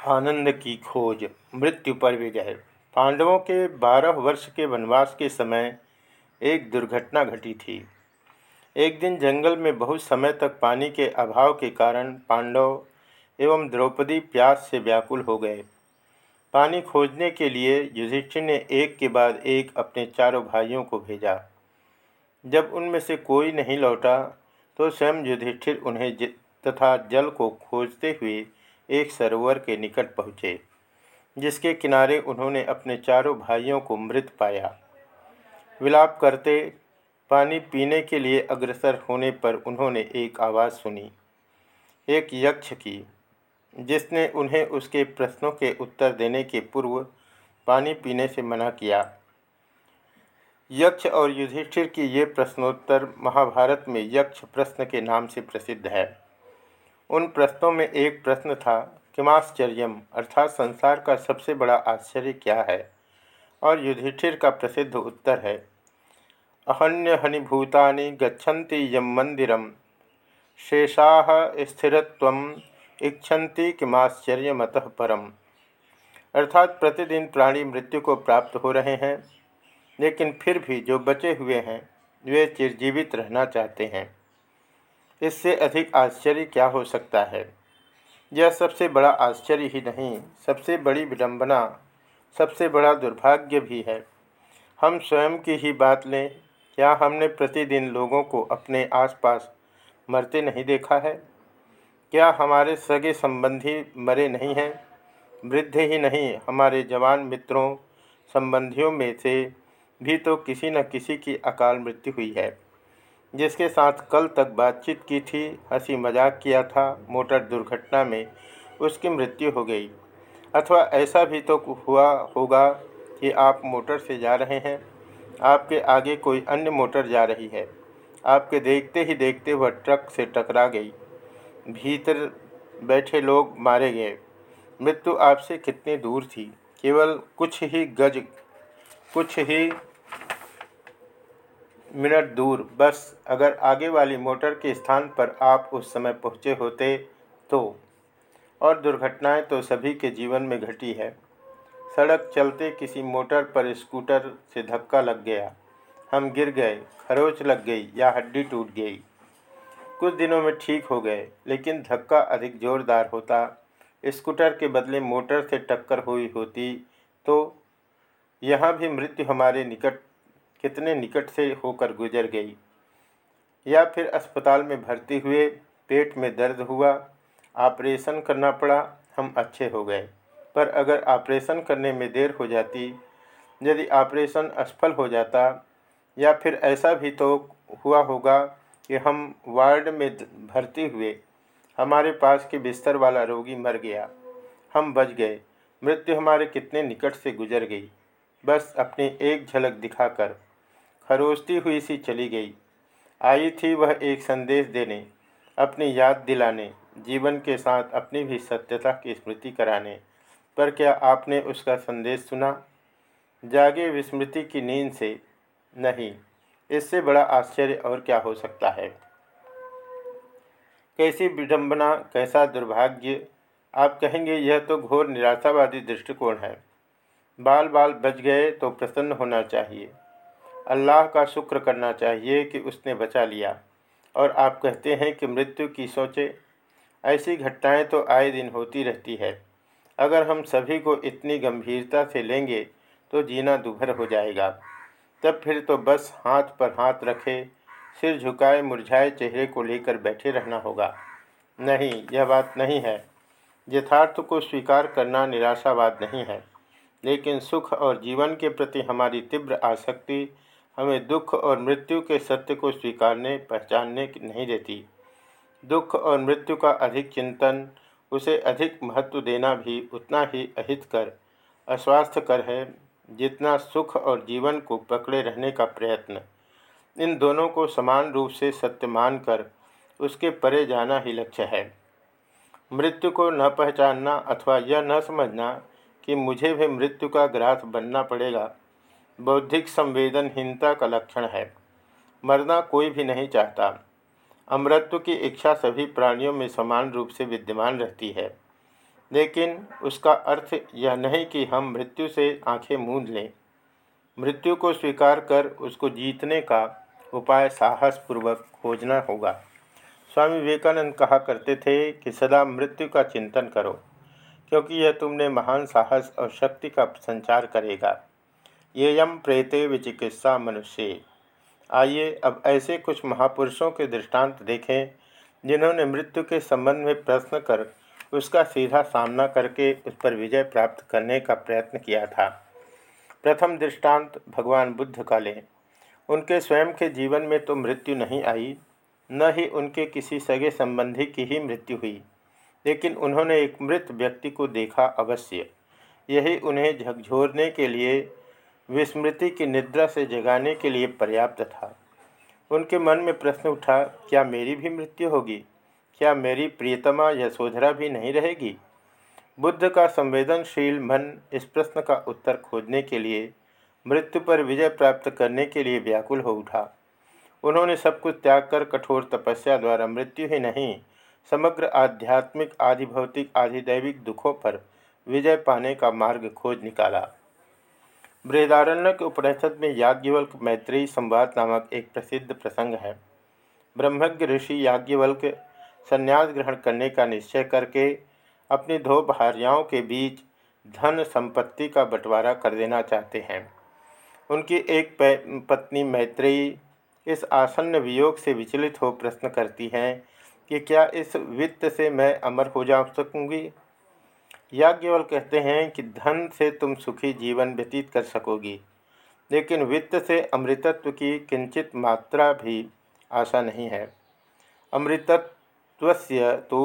आनंद की खोज, मृत्यु पर विजय पांडवों के बारह वर्ष के वनवास के समय एक दुर्घटना घटी थी। एक दिन जंगल में बहुत समय तक पानी के अभाव के कारण पांडव एवं द्रौपदी प्यास से व्याकुल हो गए। पानी खोजने के लिए युधिष्ठिर ने एक के बाद एक अपने चारों भाइयों को भेजा। जब उनमें से कोई नहीं लौटा तो स्वयं युधिष्ठिर उन्हें तथा जल को खोजते हुए एक सरोवर के निकट पहुँचे, जिसके किनारे उन्होंने अपने चारों भाइयों को मृत पाया। विलाप करते, पानी पीने के लिए अग्रसर होने पर उन्होंने एक आवाज़ सुनी, एक यक्ष की, जिसने उन्हें उसके प्रश्नों के उत्तर देने के पूर्व पानी पीने से मना किया। यक्ष और युधिष्ठिर की ये प्रश्नोत्तर महाभारत में यक्ष प्रश्न के नाम से प्रसिद्ध है। उन प्रश्नों में एक प्रश्न था, किमाश्चर्यम? अर्थात संसार का सबसे बड़ा आश्चर्य क्या है? और युधिष्ठिर का प्रसिद्ध उत्तर है अहन्य हनिभूतानि गच्छन्ति यम मंदिरम शेषा स्थिरत्व इच्छन्ति किमाश्चर्यमतः परम। अर्थात प्रतिदिन प्राणी मृत्यु को प्राप्त हो रहे हैं, लेकिन फिर भी जो बचे हुए हैं, वे चिरजीवित रहना चाहते हैं। इससे अधिक आश्चर्य क्या हो सकता है? यह सबसे बड़ा आश्चर्य ही नहीं, सबसे बड़ी विडंबना, सबसे बड़ा दुर्भाग्य भी है। हम स्वयं की ही बात लें, क्या हमने प्रतिदिन लोगों को अपने आसपास मरते नहीं देखा है? क्या हमारे सगे संबंधी मरे नहीं हैं? वृद्ध ही नहीं, हमारे जवान मित्रों, संबंधियों में से भी तो किसी न किसी की अकाल मृत्यु हुई है। जिसके साथ कल तक बातचीत की थी, हँसी मज़ाक किया था, मोटर दुर्घटना में उसकी मृत्यु हो गई। अथवा ऐसा भी तो हुआ होगा कि आप मोटर से जा रहे हैं, आपके आगे कोई अन्य मोटर जा रही है। आपके देखते ही देखते वह ट्रक से टकरा गई। भीतर बैठे लोग मारे गए। मृत्यु आपसे कितनी दूर थी? केवल कुछ ही गज, कुछ ही मिनट दूर, बस अगर आगे वाली मोटर के स्थान पर आप उस समय पहुँचे होते तो। और दुर्घटनाएँ तो सभी के जीवन में घटी है। सड़क चलते किसी मोटर पर स्कूटर से धक्का लग गया। हम गिर गए, खरोच लग गई या हड्डी टूट गई। कुछ दिनों में ठीक हो गए, लेकिन धक्का अधिक जोरदार होता। स्कूटर के बदले मोटर से टक्कर हुई होती तो। यहाँ भी मृत्यु हमारे निकट कितने निकट से होकर गुजर गई। या फिर अस्पताल में भर्ती हुए, पेट में दर्द हुआ, ऑपरेशन करना पड़ा, हम अच्छे हो गए। पर अगर ऑपरेशन करने में देर हो जाती, यदि ऑपरेशन असफल हो जाता, या फिर ऐसा भी तो हुआ होगा कि हम वार्ड में भर्ती हुए, हमारे पास के बिस्तर वाला रोगी मर गया, हम बच गए, मृत्यु हमारे कितने निकट से गुजर गई। बस अपनी एक झलक दिखाकर खरोचती हुई सी चली गई। आई थी वह एक संदेश देने, अपनी याद दिलाने, जीवन के साथ अपनी भी सत्यता की स्मृति कराने। पर क्या आपने उसका संदेश सुना? जागे विस्मृति की नींद से नहीं। इससे बड़ा आश्चर्य और क्या हो सकता है? कैसी विडंबना, कैसा दुर्भाग्य? आप कहेंगे यह तो घोर निराशावादी दृष्टिकोण है। बाल बाल बच गए तो प्रसन्न होना चाहिए। अल्लाह का शुक्र करना चाहिए कि उसने बचा लिया। और आप कहते हैं कि मृत्यु की सोचे, ऐसी घटनाएँ तो आए दिन होती रहती है। अगर हम सभी को इतनी गंभीरता से लेंगे तो जीना दुभर हो जाएगा। तब फिर तो बस हाथ पर हाथ रखे, सिर झुकाए, मुरझाए चेहरे को लेकर बैठे रहना होगा। नहीं, यह बात नहीं है। यथार्थ को स्वीकार करना निराशावाद नहीं है। लेकिन सुख और जीवन के प्रति हमारी तीव्र आसक्ति हमें दुख और मृत्यु के सत्य को स्वीकारने, पहचानने नहीं देती। दुख और मृत्यु का अधिक चिंतन, उसे अधिक महत्व देना भी उतना ही अहितकर अस्वास्थ्यकर है, जितना सुख और जीवन को पकड़े रहने का प्रयत्न। इन दोनों को समान रूप से सत्य मानकर उसके परे जाना ही लक्ष्य है। मृत्यु को न पहचानना अथवा यह न समझना कि मुझे भी मृत्यु का ग्रास बनना पड़ेगा बौद्धिक संवेदनहीनता का लक्षण है। मरना कोई भी नहीं चाहता। अमृत्व की इच्छा सभी प्राणियों में समान रूप से विद्यमान रहती है। लेकिन उसका अर्थ यह नहीं कि हम मृत्यु से आँखें मूंद लें। मृत्यु को स्वीकार कर उसको जीतने का उपाय साहसपूर्वक खोजना होगा। स्वामी विवेकानंद कहा करते थे कि सदा मृत्यु का चिंतन करो, क्योंकि यह तुमने महान साहस और शक्ति का संचार करेगा। ये यम प्रेते विचिकित्सा मनुष्य। आइए अब ऐसे कुछ महापुरुषों के दृष्टांत देखें, जिन्होंने मृत्यु के संबंध में प्रश्न कर उसका सीधा सामना करके उस पर विजय प्राप्त करने का प्रयत्न किया था। प्रथम दृष्टांत भगवान बुद्ध का लें। उनके स्वयं के जीवन में तो मृत्यु नहीं आई, न ही उनके किसी सगे संबंधी की ही मृत्यु हुई, लेकिन उन्होंने एक मृत व्यक्ति को देखा अवश्य। यही उन्हें झकझोरने के लिए विस्मृति की निद्रा से जगाने के लिए पर्याप्त था। उनके मन में प्रश्न उठा, क्या मेरी भी मृत्यु होगी? क्या मेरी प्रियतमा यशोधरा भी नहीं रहेगी? बुद्ध का संवेदनशील मन इस प्रश्न का उत्तर खोजने के लिए, मृत्यु पर विजय प्राप्त करने के लिए व्याकुल हो उठा। उन्होंने सब कुछ त्याग कर कठोर तपस्या द्वारा मृत्यु ही नहीं, समग्र आध्यात्मिक, आधिभौतिक, आधिदैविक दुखों पर विजय पाने का मार्ग खोज निकाला। बृहदारण्य के उपनिषद में याज्ञवल्क मैत्रेयी संवाद नामक एक प्रसिद्ध प्रसंग है। ब्रह्मज्ञ ऋषि याज्ञवल्क संन्यास ग्रहण करने का निश्चय करके अपनी दो भार्याओं के बीच धन संपत्ति का बंटवारा कर देना चाहते हैं। उनकी एक पत्नी मैत्रेयी इस आसन्न वियोग से विचलित हो प्रश्न करती हैं कि क्या इस वित्त से मैं अमर हो जा सकूँगी? याज्ञवल कहते हैं कि धन से तुम सुखी जीवन व्यतीत कर सकोगी, लेकिन वित्त से अमृतत्व की किंचित मात्रा भी आशा नहीं है। अमृतत्व तो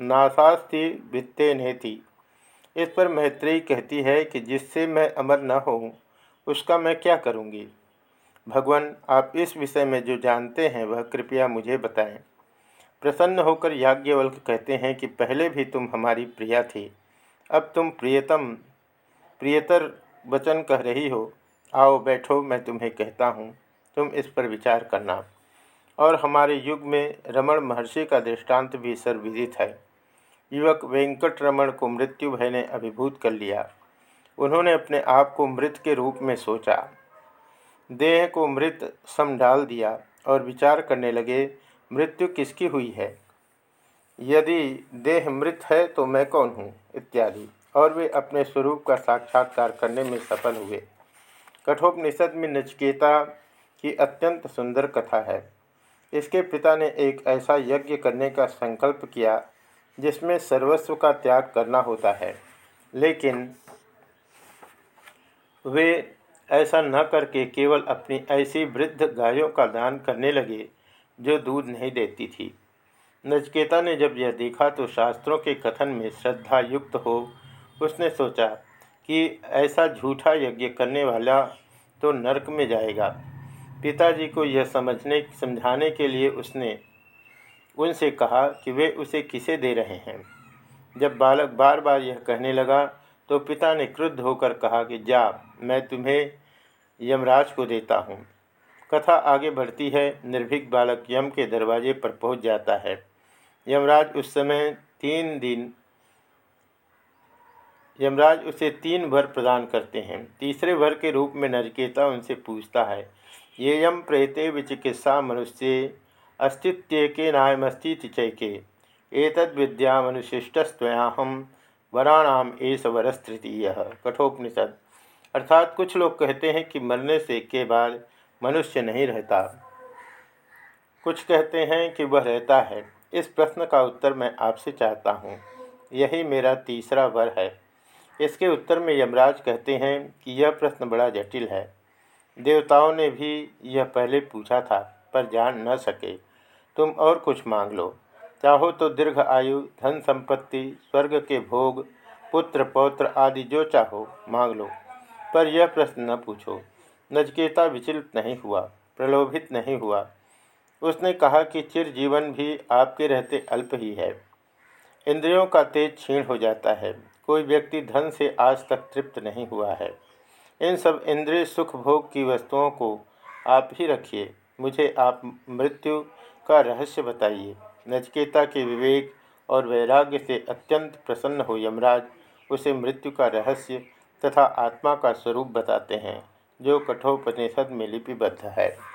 नाशास्ति वित्ते नेति। इस पर मैत्रेयी कहती है कि जिससे मैं अमर न हूँ उसका मैं क्या करूँगी? भगवान, आप इस विषय में जो जानते हैं, वह कृपया मुझे बताएँ। प्रसन्न होकर याज्ञवल्क कहते हैं कि पहले भी तुम हमारी प्रिया थी। अब तुम प्रियतम, प्रियतर वचन कह रही हो। आओ बैठो, मैं तुम्हें कहता हूँ। तुम इस पर विचार करना। और हमारे युग में रमण महर्षि का दृष्टांत भी सर्वविदित है। युवक वेंकट रमण को मृत्यु भय ने अभिभूत कर लिया। उन्होंने अपने आप को मृत के रूप में सोचा। देह को मृत सम डाल दिया और विचार करने लगे मृत्यु किसकी हुई है? यदि देह मृत है तो मैं कौन हूँ? इत्यादि। और वे अपने स्वरूप का साक्षात्कार करने में सफल हुए। कठोपनिषद में नचकेता की अत्यंत सुंदर कथा है। इसके पिता ने एक ऐसा यज्ञ करने का संकल्प किया, जिसमें सर्वस्व का त्याग करना होता है। लेकिन वे ऐसा न करके केवल अपनी ऐसी वृद्ध गायों का दान करने लगे जो दूध नहीं देती थी। नचकेता ने जब यह देखा तो शास्त्रों के कथन में श्रद्धा युक्त हो, उसने सोचा कि ऐसा झूठा यज्ञ करने वाला तो नरक में जाएगा। पिताजी को यह समझने, समझाने के लिए उसने उनसे कहा कि वे उसे किसे दे रहे हैं। जब बालक बार बार यह कहने लगा तो पिता ने क्रुद्ध होकर कहा कि जा, मैं तुम्हें यमराज को देता हूँ। कथा आगे बढ़ती है। निर्भीक बालक यम के दरवाजे पर पहुँच जाता है। यमराज उस समय तीन दिन, यमराज उसे तीन भर प्रदान करते हैं। तीसरे भर के रूप में नरकेता उनसे पूछता है, ये यम प्रेते विचिकित्सा मनुष्य अस्तित्व के नायमस्ती चैके एतद विद्या मनुशिष्टस्वयाहम वराणाम एस वरस्तृतीय कठोपनिषद। अर्थात कुछ लोग कहते हैं कि मरने से के बाद मनुष्य नहीं रहता। कुछ कहते हैं कि वह रहता है। इस प्रश्न का उत्तर मैं आपसे चाहता हूँ। यही मेरा तीसरा वर है। इसके उत्तर में यमराज कहते हैं कि यह प्रश्न बड़ा जटिल है। देवताओं ने भी यह पहले पूछा था, पर जान न सके। तुम और कुछ मांग लो। चाहो तो दीर्घ आयु, धन संपत्ति, स्वर्ग के भोग, पुत्र, पौत्र आदि जो चाहो, मांग लो। पर यह प्रश्न न पूछो। नचकेता विचलित नहीं हुआ, प्रलोभित नहीं हुआ। उसने कहा कि चिर जीवन भी आपके रहते अल्प ही है। इंद्रियों का तेज क्षीण हो जाता है, कोई व्यक्ति धन से आज तक तृप्त नहीं हुआ है। इन सब इंद्रिय सुख भोग की वस्तुओं को आप ही रखिए, मुझे आप मृत्यु का रहस्य बताइए। नचकेता के विवेक और वैराग्य से अत्यंत प्रसन्न हो यमराज उसे मृत्यु का रहस्य तथा आत्मा का स्वरूप बताते हैं। जो कठोपनिषद में लिपिबद्ध है।